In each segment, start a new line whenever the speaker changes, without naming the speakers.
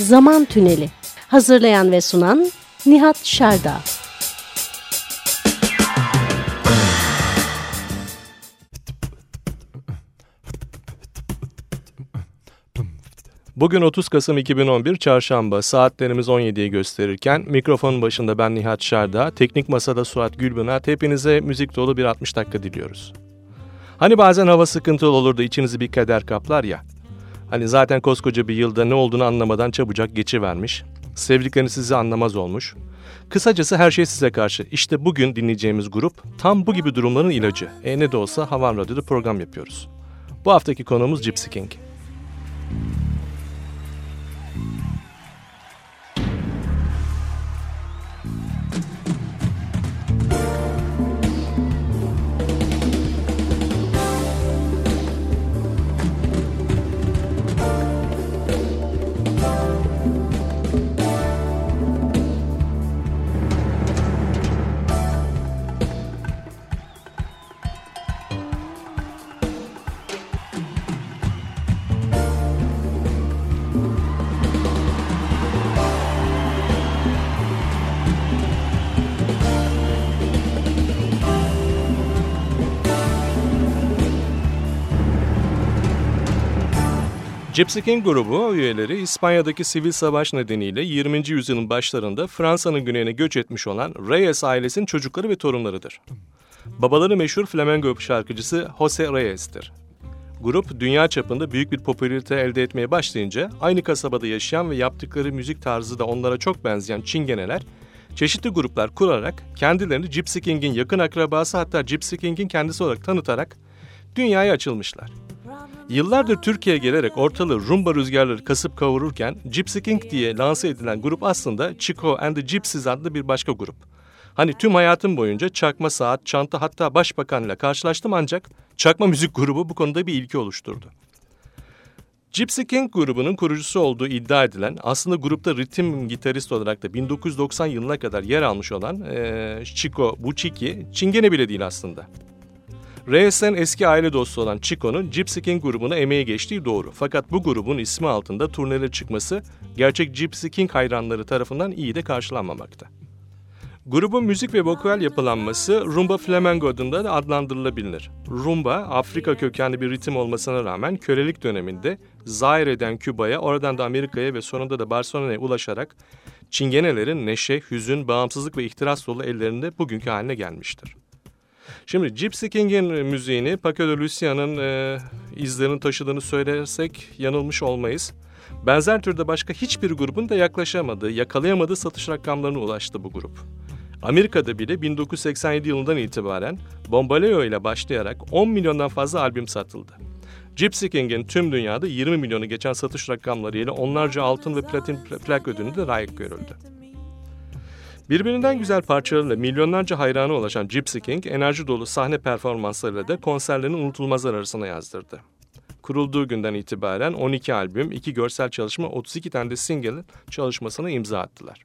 Zaman Tüneli Hazırlayan ve sunan Nihat Şerda
Bugün 30 Kasım 2011 Çarşamba saatlerimiz 17'yi gösterirken mikrofonun başında ben Nihat Şerda, teknik masada Suat Gülbünat hepinize müzik dolu bir 60 dakika diliyoruz. Hani bazen hava sıkıntılı olur da içinizi bir kader kaplar ya. Hani zaten koskoca bir yılda ne olduğunu anlamadan çabucak geçivermiş. Sevdikleriniz sizi anlamaz olmuş. Kısacası her şey size karşı. İşte bugün dinleyeceğimiz grup tam bu gibi durumların ilacı. E ne de olsa Havan Radyo'da program yapıyoruz. Bu haftaki konuğumuz Gypsy King. Gypsy King grubu üyeleri İspanya'daki sivil savaş nedeniyle 20. yüzyılın başlarında Fransa'nın güneyine göç etmiş olan Reyes ailesinin çocukları ve torunlarıdır. Babaları meşhur flamengo şarkıcısı Jose Reyes'tir. Grup dünya çapında büyük bir popülarite elde etmeye başlayınca aynı kasabada yaşayan ve yaptıkları müzik tarzı da onlara çok benzeyen çingeneler çeşitli gruplar kurarak kendilerini Gypsy King'in yakın akrabası hatta Gypsy King'in kendisi olarak tanıtarak dünyaya açılmışlar. Yıllardır Türkiye'ye gelerek ortalığı rumba rüzgarları kasıp kavururken Gypsy King diye lanse edilen grup aslında Chico and the Gypsies adlı bir başka grup. Hani tüm hayatım boyunca çakma saat, çanta hatta başbakan ile karşılaştım ancak çakma müzik grubu bu konuda bir ilki oluşturdu. Gypsy King grubunun kurucusu olduğu iddia edilen aslında grupta ritim gitarist olarak da 1990 yılına kadar yer almış olan e, Chico Buchiki Çingene bile değil aslında. Reyes'ten eski aile dostu olan Chico'nun Gypsy King grubuna emeği geçtiği doğru. Fakat bu grubun ismi altında turnelere çıkması gerçek Gypsy King hayranları tarafından iyi de karşılanmamakta. Grubun müzik ve vokal yapılanması Rumba Flamengo adında da adlandırılabilir. Rumba, Afrika kökenli bir ritim olmasına rağmen kölelik döneminde Zaire'den Küba'ya, oradan da Amerika'ya ve sonunda da Barcelona'ya ulaşarak Çingenelerin neşe, hüzün, bağımsızlık ve ihtiras dolu ellerinde bugünkü haline gelmiştir. Şimdi Gypsy King'in müziğini Paco de Lucia'nın e, izlerini taşıdığını söylersek yanılmış olmayız. Benzer türde başka hiçbir grubun da yaklaşamadığı, yakalayamadığı satış rakamlarına ulaştı bu grup. Amerika'da bile 1987 yılından itibaren Bombaleo ile başlayarak 10 milyondan fazla albüm satıldı. Gypsy King'in tüm dünyada 20 milyonu geçen satış rakamlarıyla onlarca altın ve platin plak ödülünü de layık görüldü. Birbirinden güzel parçalarıyla milyonlarca hayranı ulaşan Gypsy King, enerji dolu sahne performanslarıyla da konserlerini unutulmazlar arasına yazdırdı. Kurulduğu günden itibaren 12 albüm, 2 görsel çalışma, 32 tane de single çalışmasına imza attılar.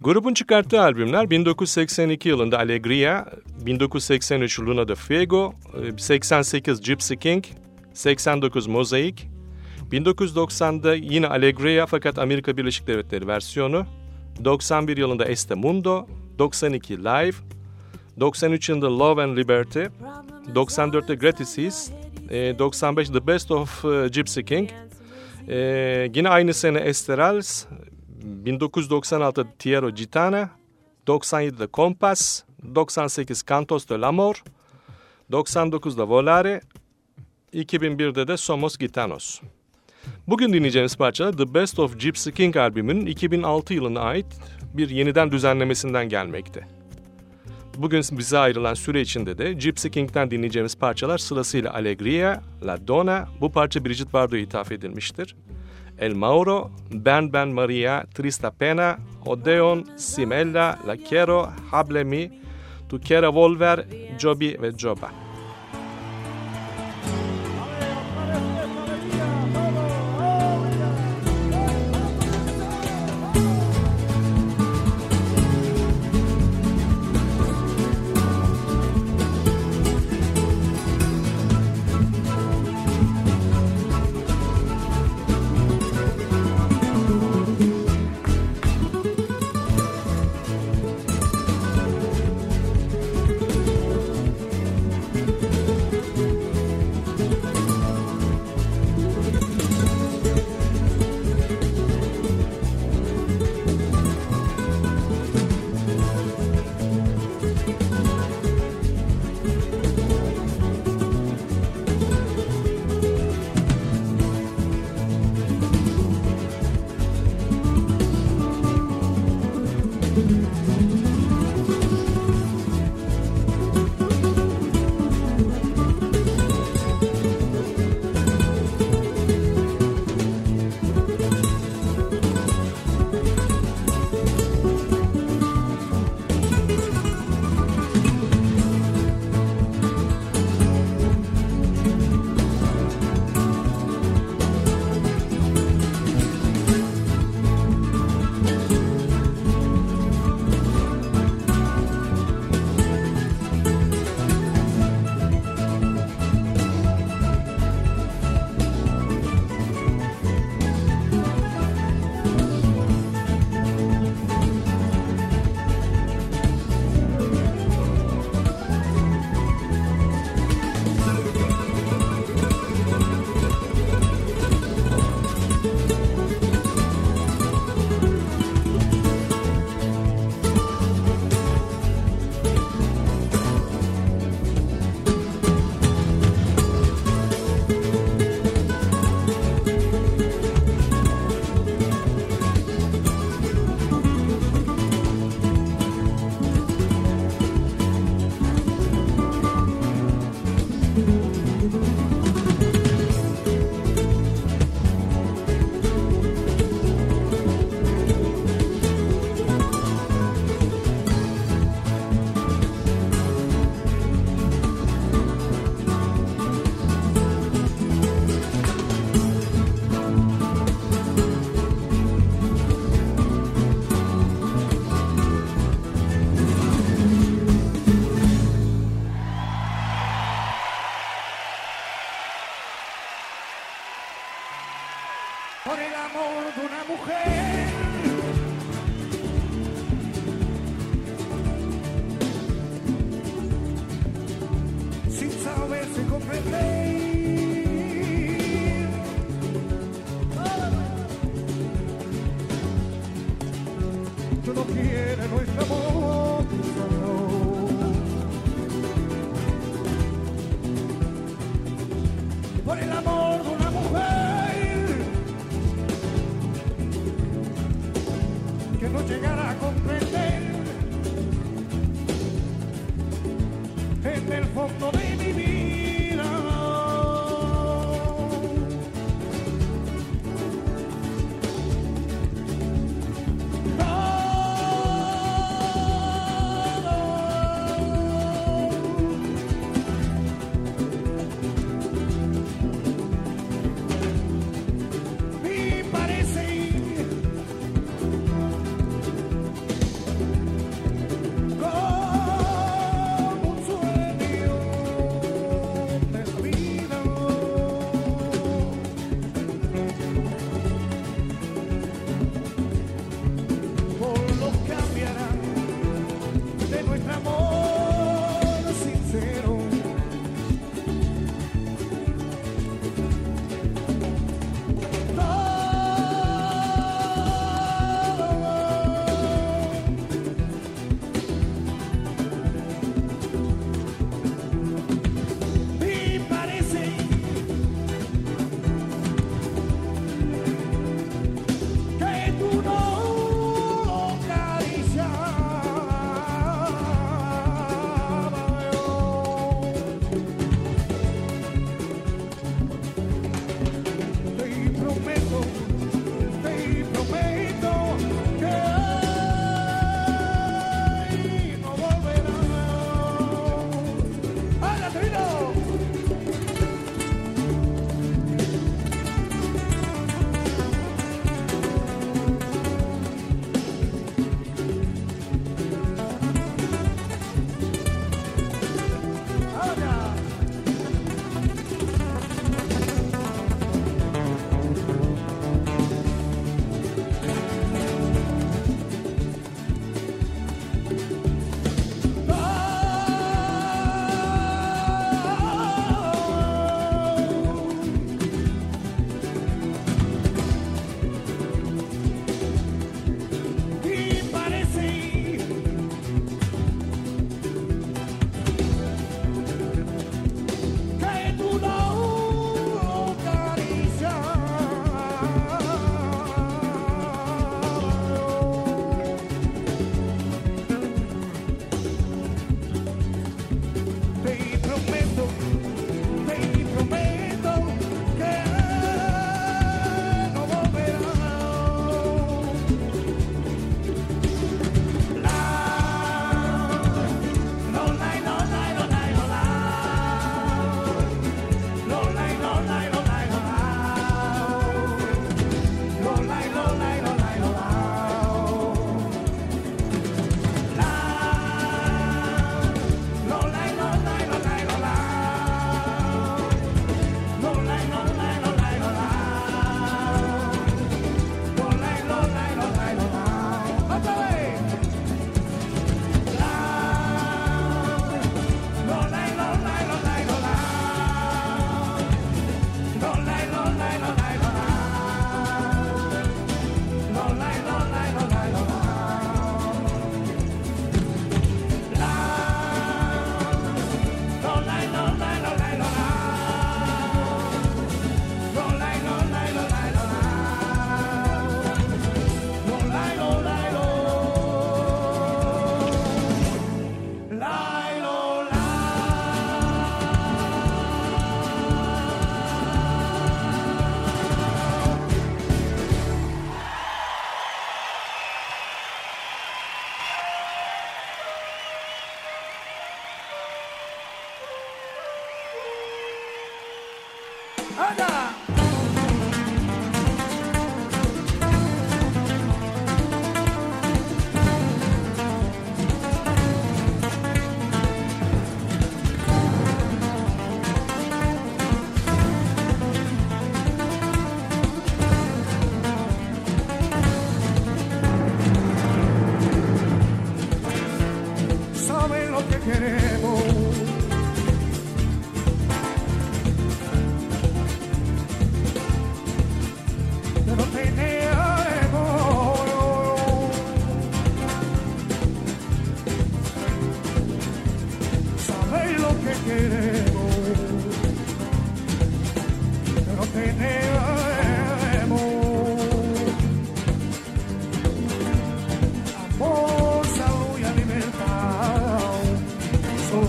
Grubun çıkarttığı albümler 1982 yılında Alegria, 1983 Luna de Fuego, 88 Gypsy King, 89 Mosaic, 1990'da yine Alegria fakat Amerika Birleşik Devletleri versiyonu, 91 yılında Este Mundo, 92 Live, 93 yılında Love and Liberty, 94'te Gratises, 95 The Best of Gypsy King, yine aynı sene Esterals, 1996'da Tierra Gitana, 97'de Compass, 98 Cantos de l'Amor, 99'da Volare, 2001'de de Somos Gitanos. Bugün dinleyeceğimiz parça The Best of Gypsy King albümünün 2006 yılına ait bir yeniden düzenlemesinden gelmekte. Bugün bize ayrılan süre içinde de Gypsy King'den dinleyeceğimiz parçalar sırasıyla Allegria, La Donna, bu parça Brigitte Bardot'a ithaf edilmiştir. El Mauro, Ben Ben Maria, Trista Pena, Odeon, Simella, La Quiero, Hable Mi, Tu Quiero Volver, Joby ve Joba.
Por el amor de una mujer. Sin saberse comprender. Yo no quiero nuestro amor. No llegará a comprender. En el fondo de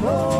哦。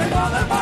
Take all the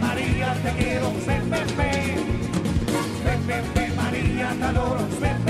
María, te quiero, ven, ven, ven. Ven, ven, ven, María, te adoro, ven, ven.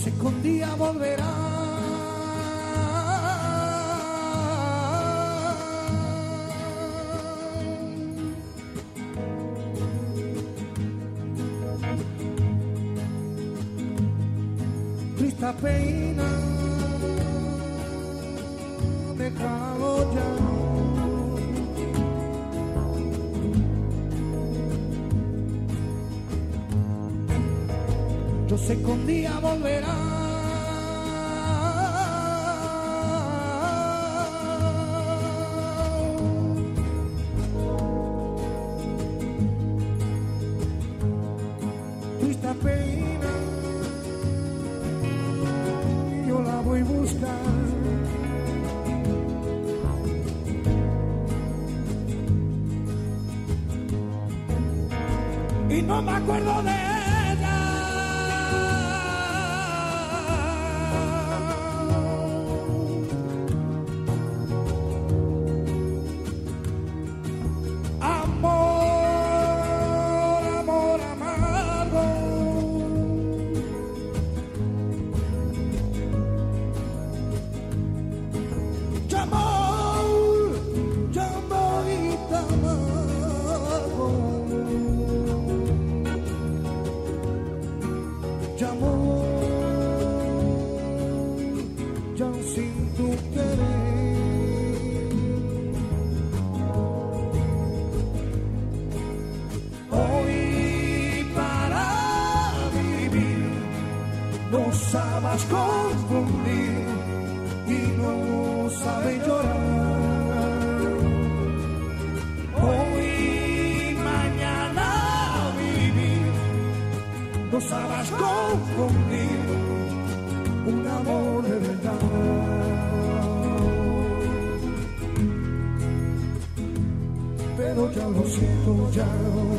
se escondía volverá. later. Down.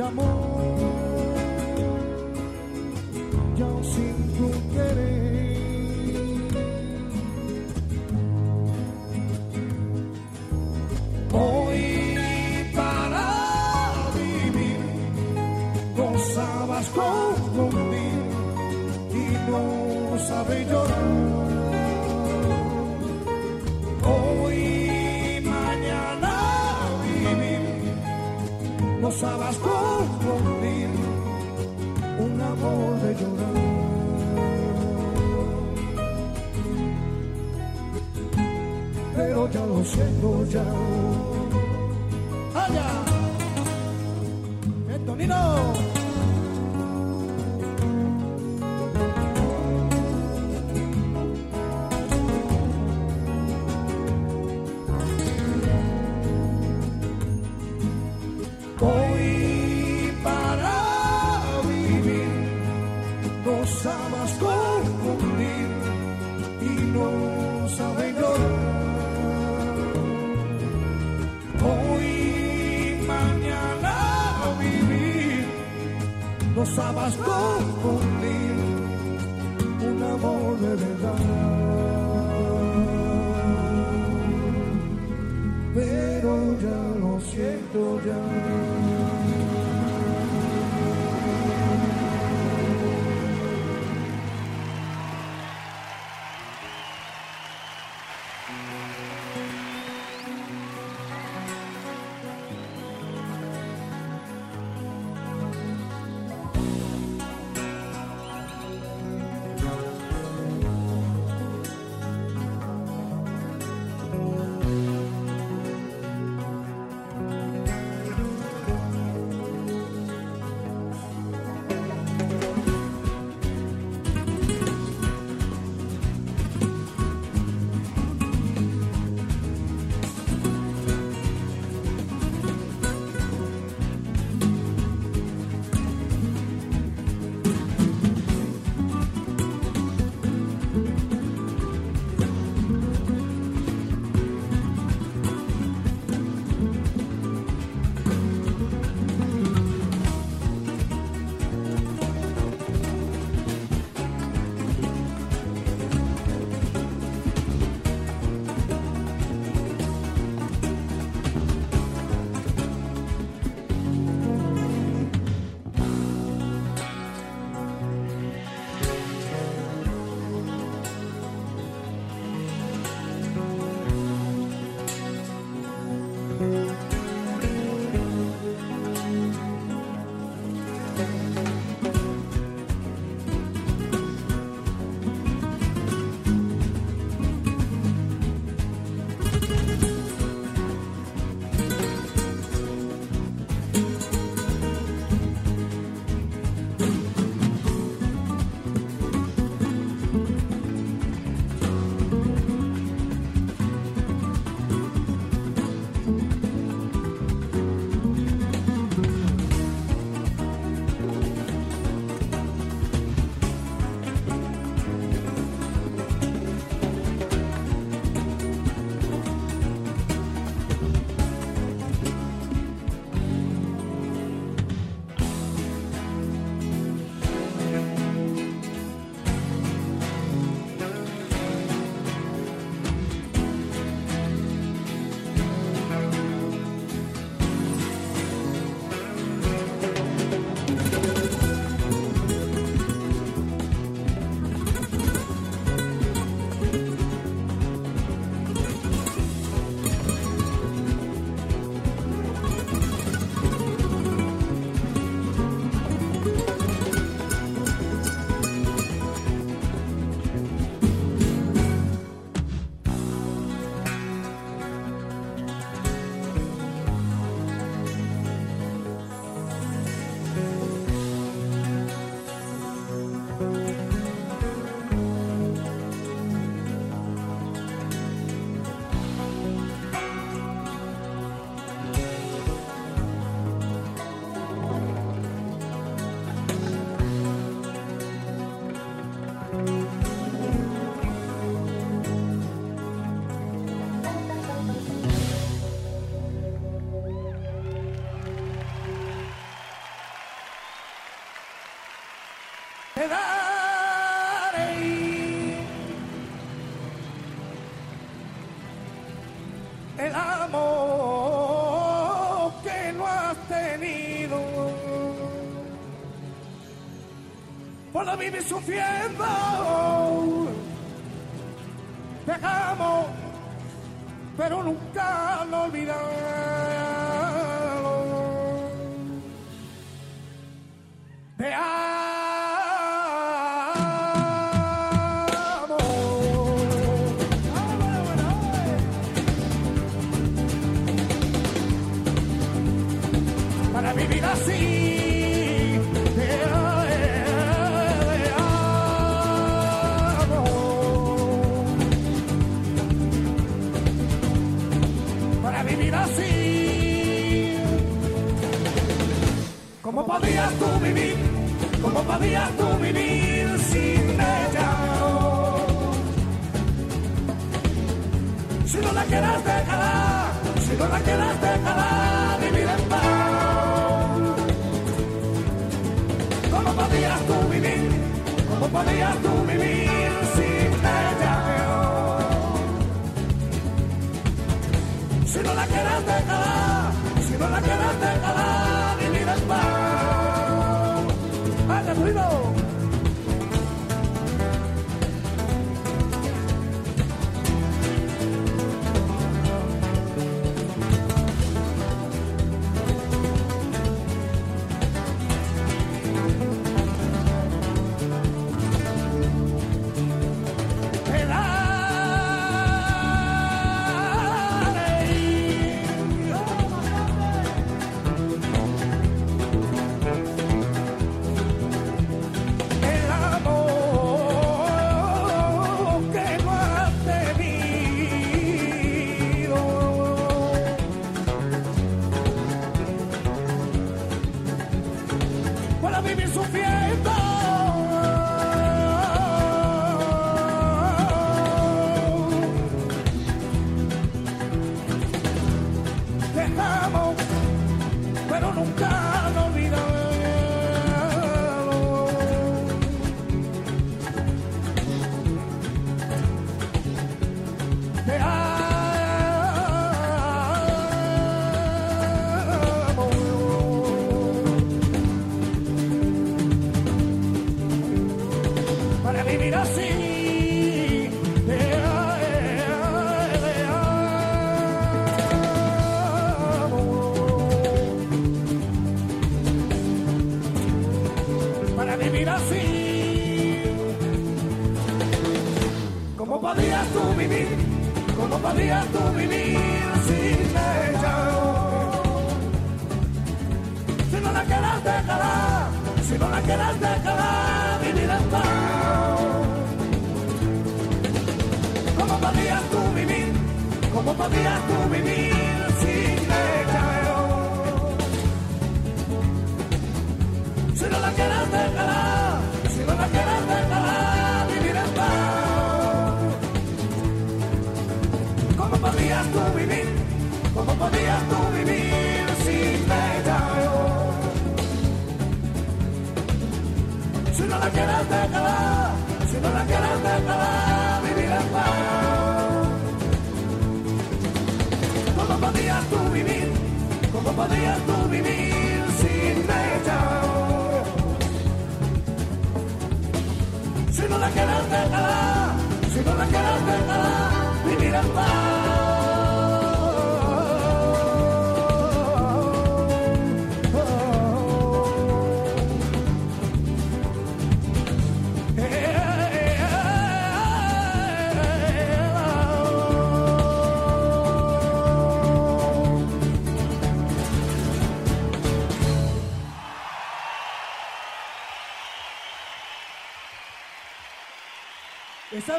de amor. quedaré. El amor que no has tenido, por la vivir sufriendo. ¿Cómo podías tú vivir? ¿Cómo podías tú vivir sin ella? Si no la quieras dejar, si no la quieras dejar, vivir en paz. ¿Cómo podías tú vivir? ¿Cómo podías tú vivir sin ella? Si no la quieras dejar, si no la quieras dejar. Bruno! pero nunca nos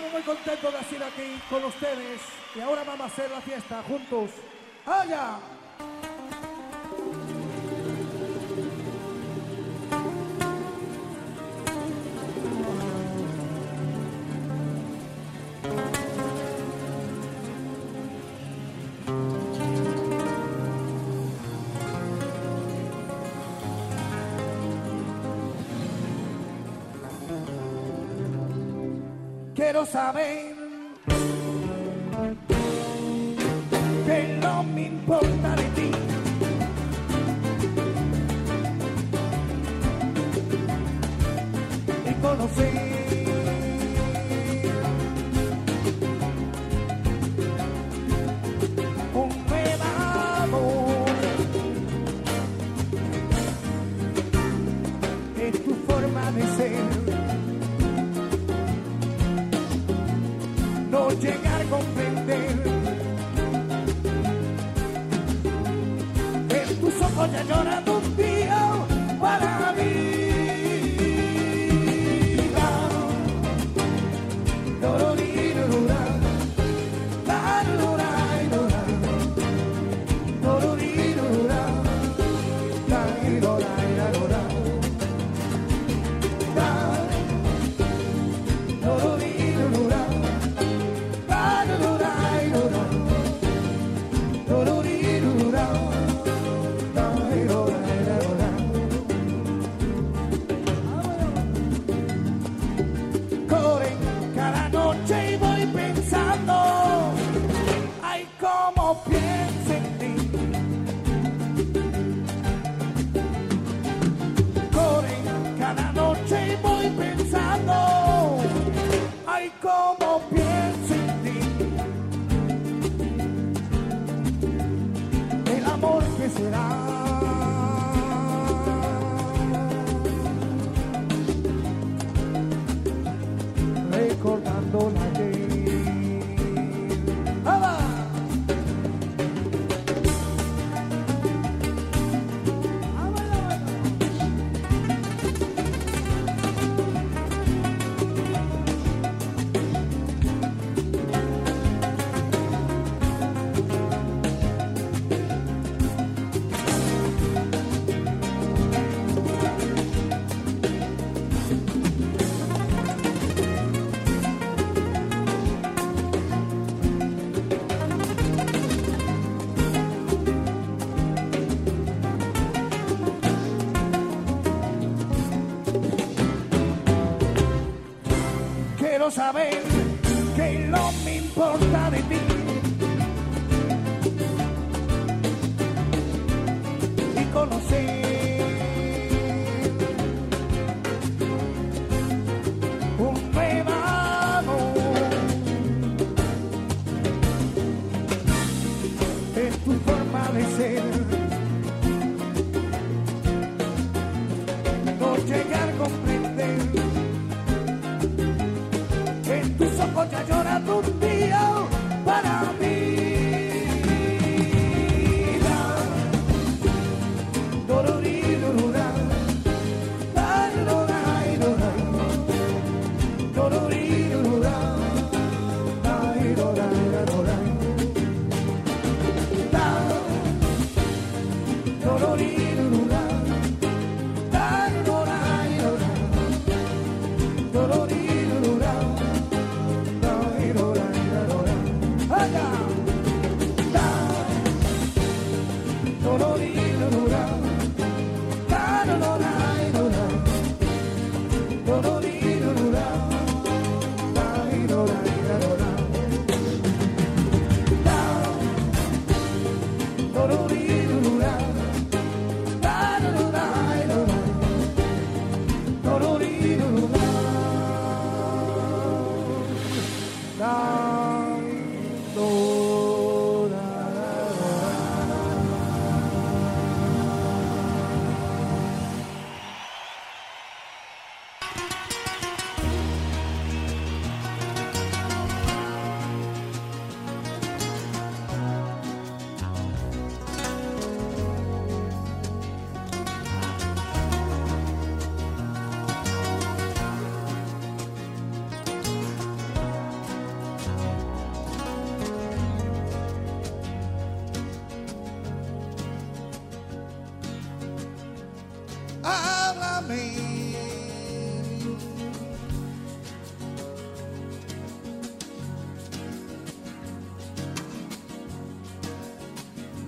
Estamos muy contentos de hacer aquí con ustedes y ahora vamos a hacer la fiesta juntos. ¡Allá! lo saben. saber esos cochas lloran un día.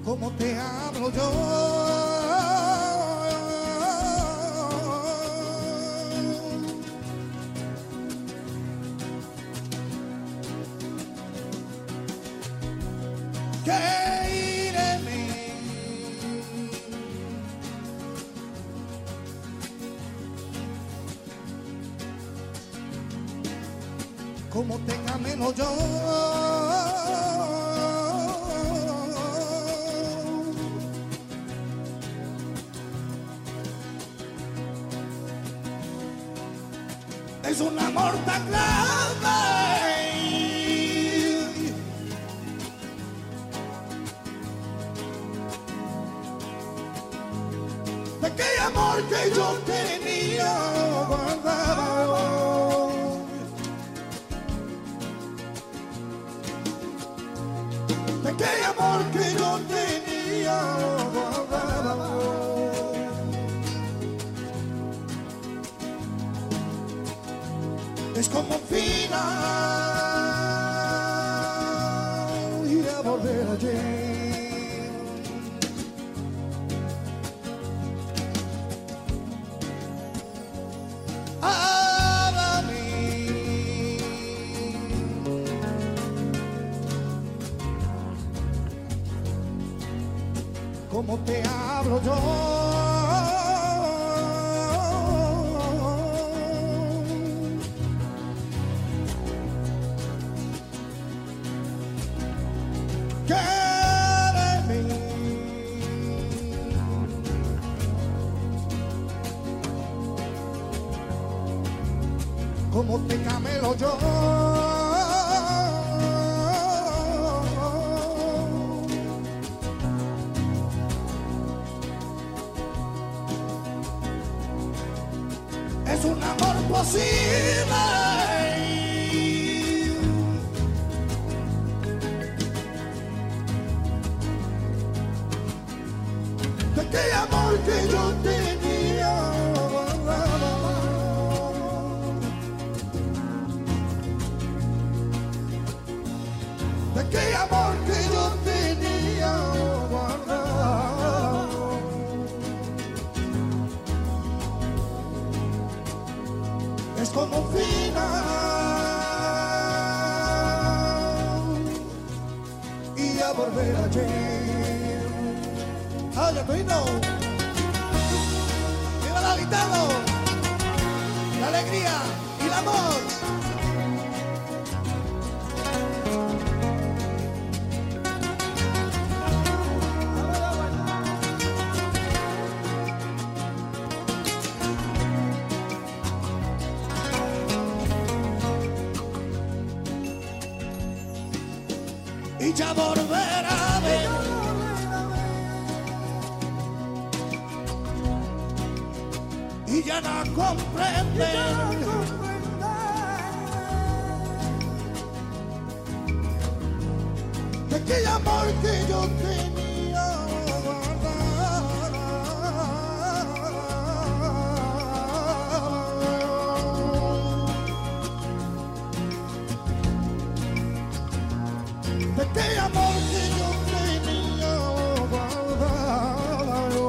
como te hablo yo. como este camelo yo. de aquel amor que yo tenía guardado.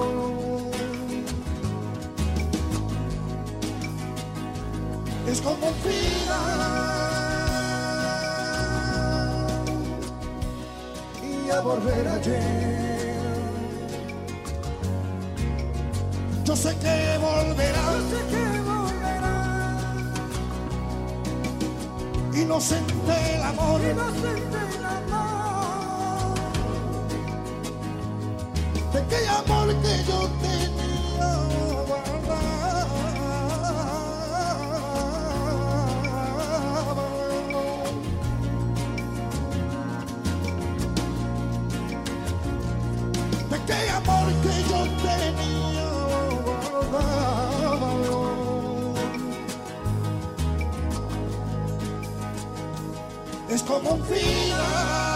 Es como un y a volver ayer. Yo sé que volverá, yo sé que volverá. Inocente el amor. Inocente. aquel amor que yo tenía guardado. De aquel amor que yo tenía guardado. Es como un final.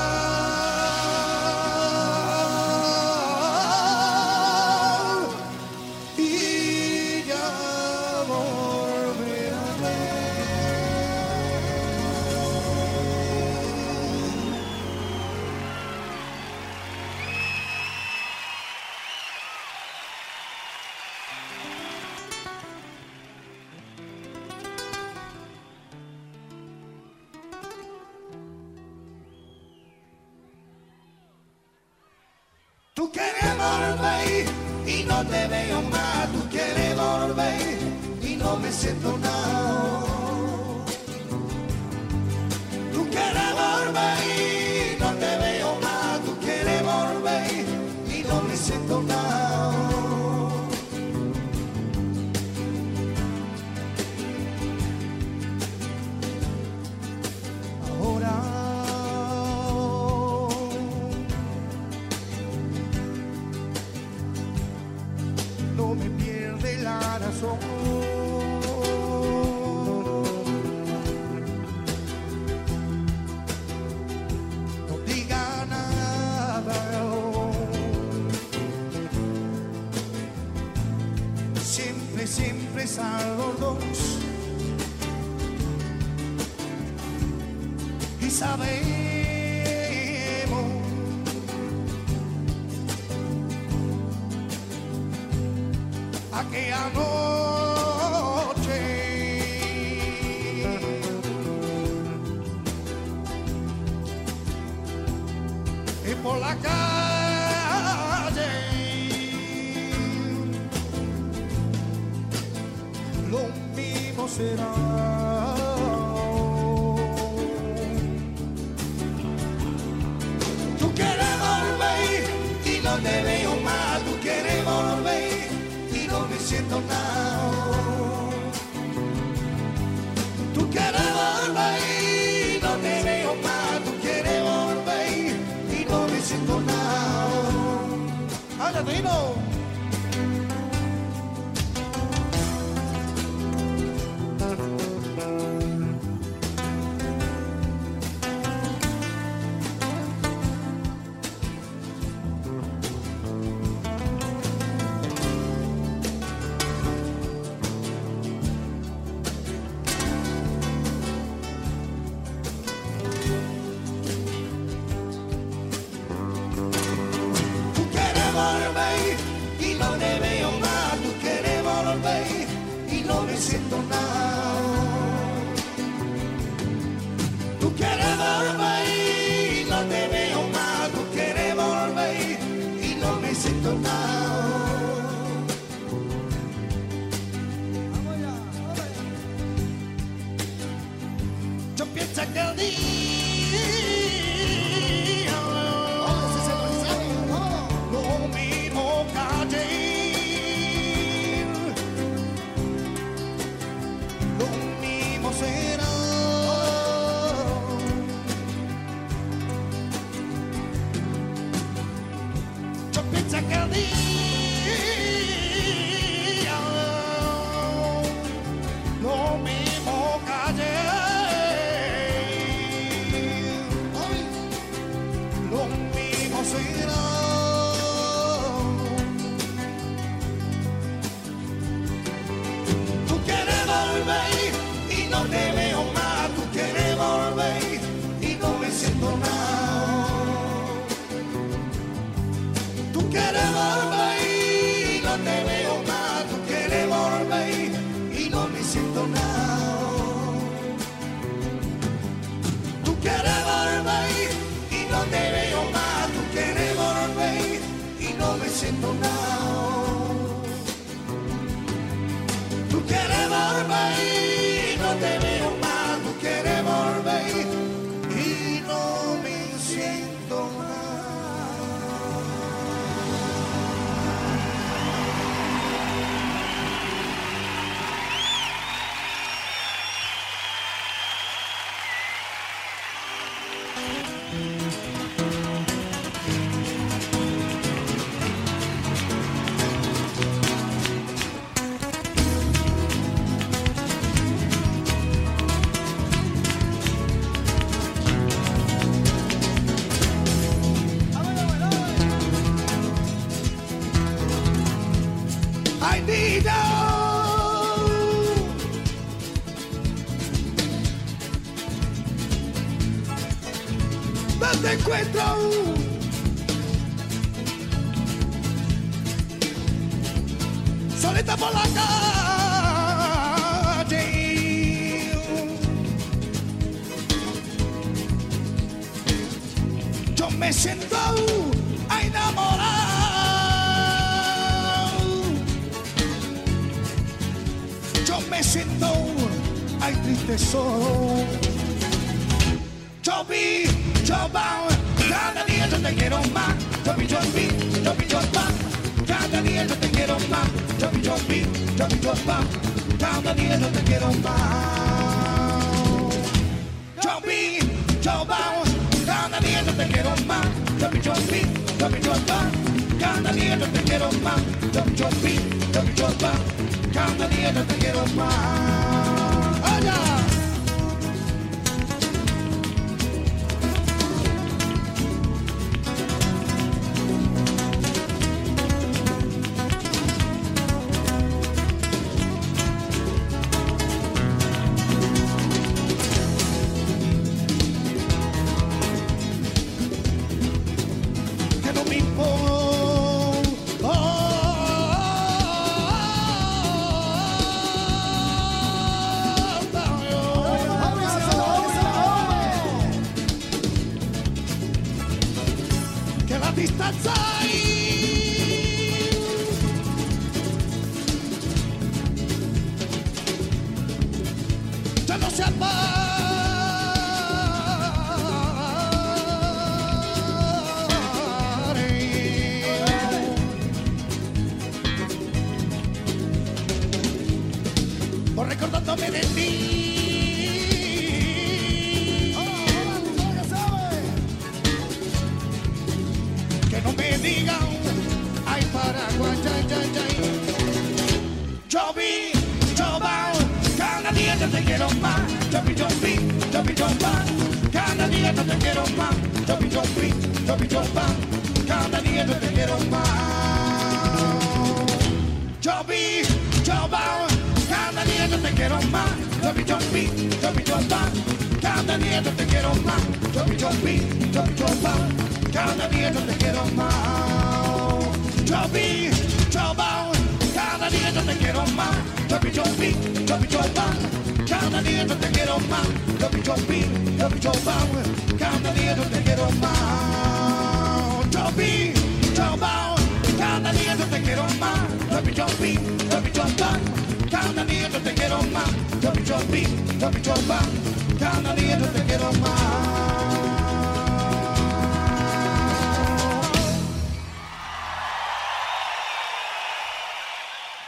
siento nada. Tú quieres volver y no te veo más. Tú quieres volver y no me siento nada. Yo pienso que el día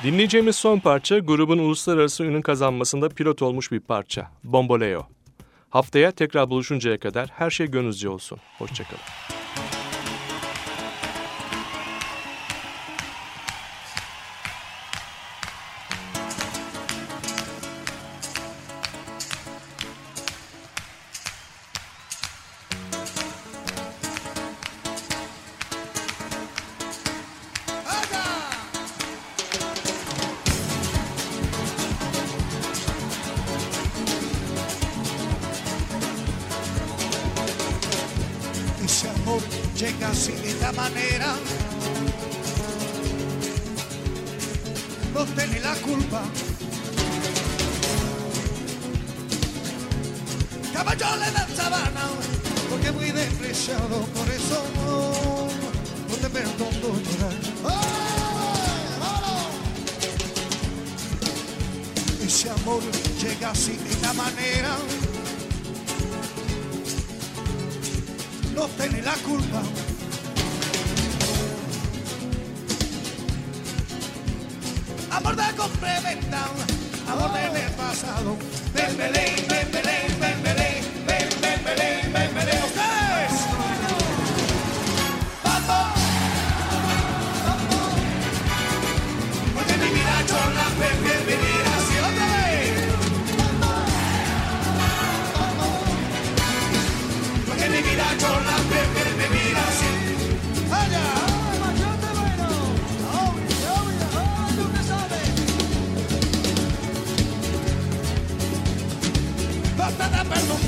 Dinleyeceğimiz son parça grubun uluslararası ünün kazanmasında pilot olmuş bir parça. Bomboleo. Haftaya tekrar buluşuncaya kadar her şey gönlünüzce olsun. Hoşçakalın.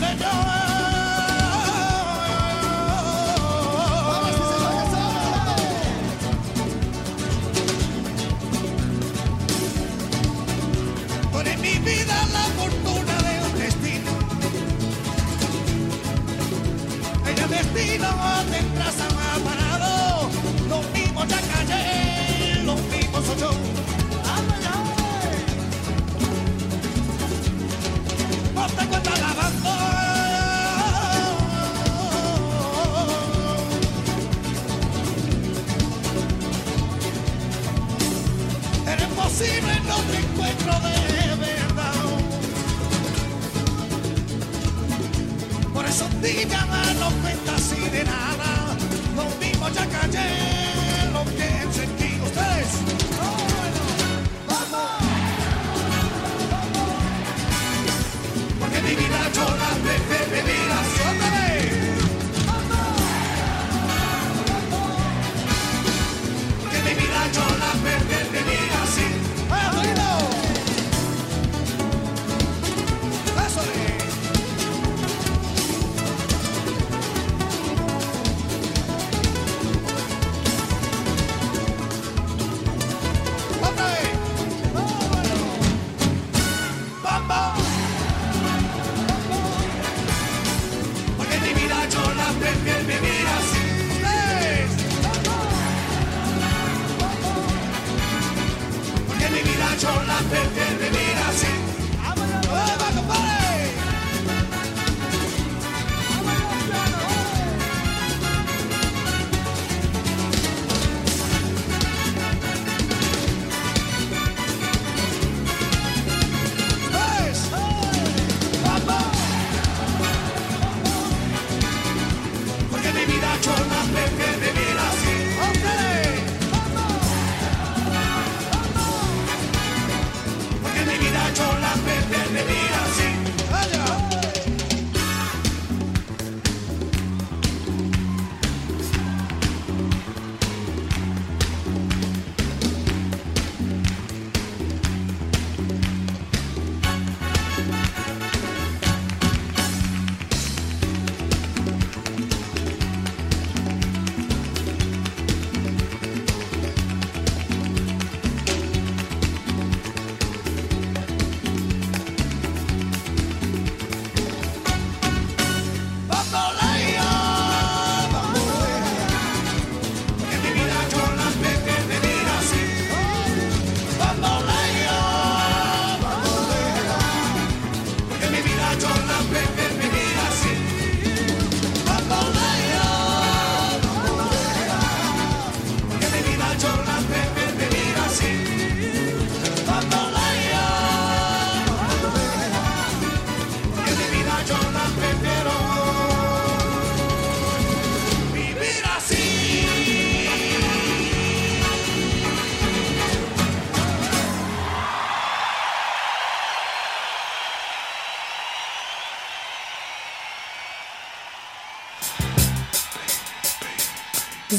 the door.